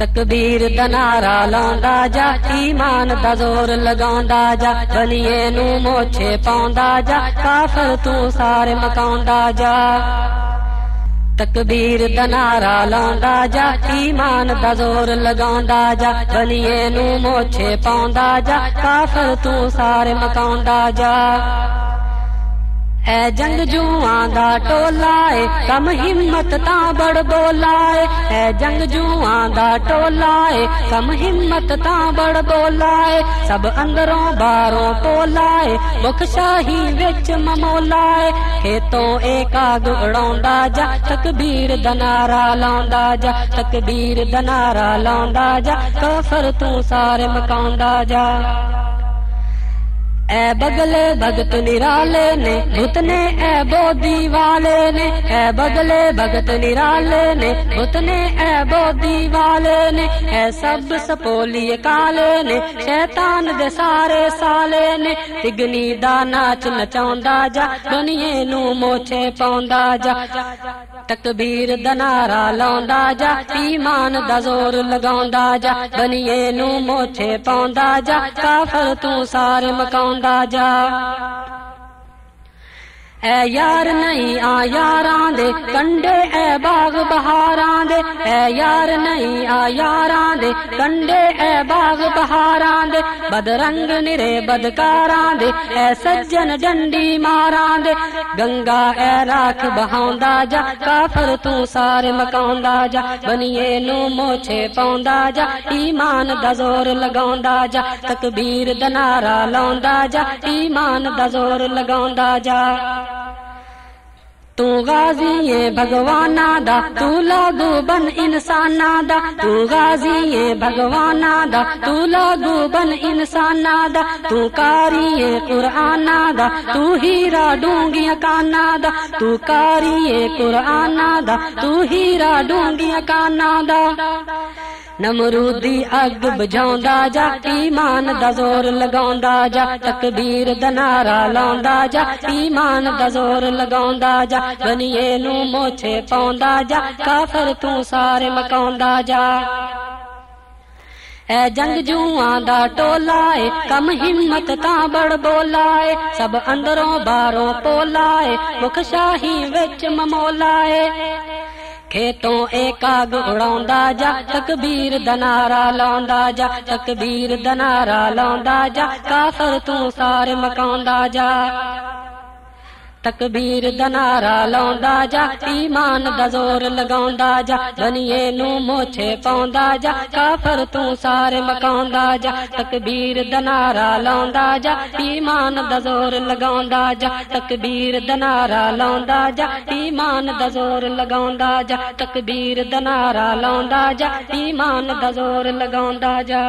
تکبیر دنارا نارا لاندا جا ایمان دا زور لگاوندا جا بلیے نو موچھے پاوندا جا کافر تو سارے مکاوندا جا تکبیر دا لاندا جا ایمان دا زور لگاوندا جا بلیے نو موچھے پاوندا جا کافر تو سارے مکاوندا جا اے جنگ جواں دا ٹولا کم ہمت تا بڑ بولا اے جنگ جواں دا ٹولا کم ہمت تا بڑ بولا سب اندروں باروں پولا مکھ شاہی وچ ممولا اے ہیتوں ایکاگ اڑاوندا جا تکبیر دنارا لاوندا جا تکبیر دنارا لاوندا جا کافر تو سارے مکاوندا جا اے بگلے بگت نرالے نے بھتنے اے بودی والے نے۔ اے بگلے بگت نرالے نے بھتنے اے بودی والے نے۔ اے سب سپولی کالے نے، شیطان دے سارے سالے نے۔ تگنی دا ناچ نچاوندا جا، دنیا نو موچے پاوندا جا۔ تکبیر دا نارا لاوندا جا ایمان دا زور لگاوندا جا بنیے نو موچے پاوندا جا کافر تو سارے مکاوندا جا اے یار نہیں آ یاراں دے کنڈے اے باغ بہار دے اے یار نہیں آ یاراں دے، کنڈے اے باغ بہاراں دے بد رنگ نرے بدکاراں دے، اے سجن ڈنڈی ماراں دے۔ گنگا اے راکھ بہاوندا جا، کافر تو سارے مکاوندا جا، بنیے نو موچے پاوندا جا، ایمان دا زور لگاوندا جا، تکبیر دا نعرہ لاوندا جا، ایمان دا زور لگاوندا جا۔ تو غازی بھگوانا دا، تو لاگو بن انسانا دا۔ تو غازی بھگوانا دا، تو لاگو بن انسانا دا۔ تو کاری قرآن دا، تو ہیرا ڈونگیاں کانا دا۔ تو کاری قرآن دا، تو ہیرا ڈونگیاں کانا دا۔ نمرودی اگ بجاوندا جا، ایمان دا زور لگاوندا جا، تکبیر دا نعرہ لاوندا جا، ایمان دا زور لگاوندا جا، بنیے نو موچے پاوندا جا، کافر تو سارے مکاوندا جا۔ اے جنگ جوواں دا ٹولا اے، کم ہمت تاں بڑ بولا اے، سب اندروں باروں پولا اے، مکھ شاہی وچ ممولا اے۔ کھیتوں ایکاگ اڑاوندا جا تکبیر دنارا نعرہ لاوندا جا تکبیر دنارا نعرہ لاوندا جا کافر تو سارے مکاوندا جا تکبیر دا نعرہ لاوندا جا ایمان دا زور لگاوندا جا بنیے نو موچے پاوندا جا کافر تو سارے مکاوندا جا تکبیر دا نعرہ لاوندا جا ایمان دا زور لگاوندا جا تکبیر دا نعرہ لاوندا جا ایمان دا زور لگاوندا جا تکبیر دا نعرہ لاوندا جا ایمان دا زور لگاوندا جا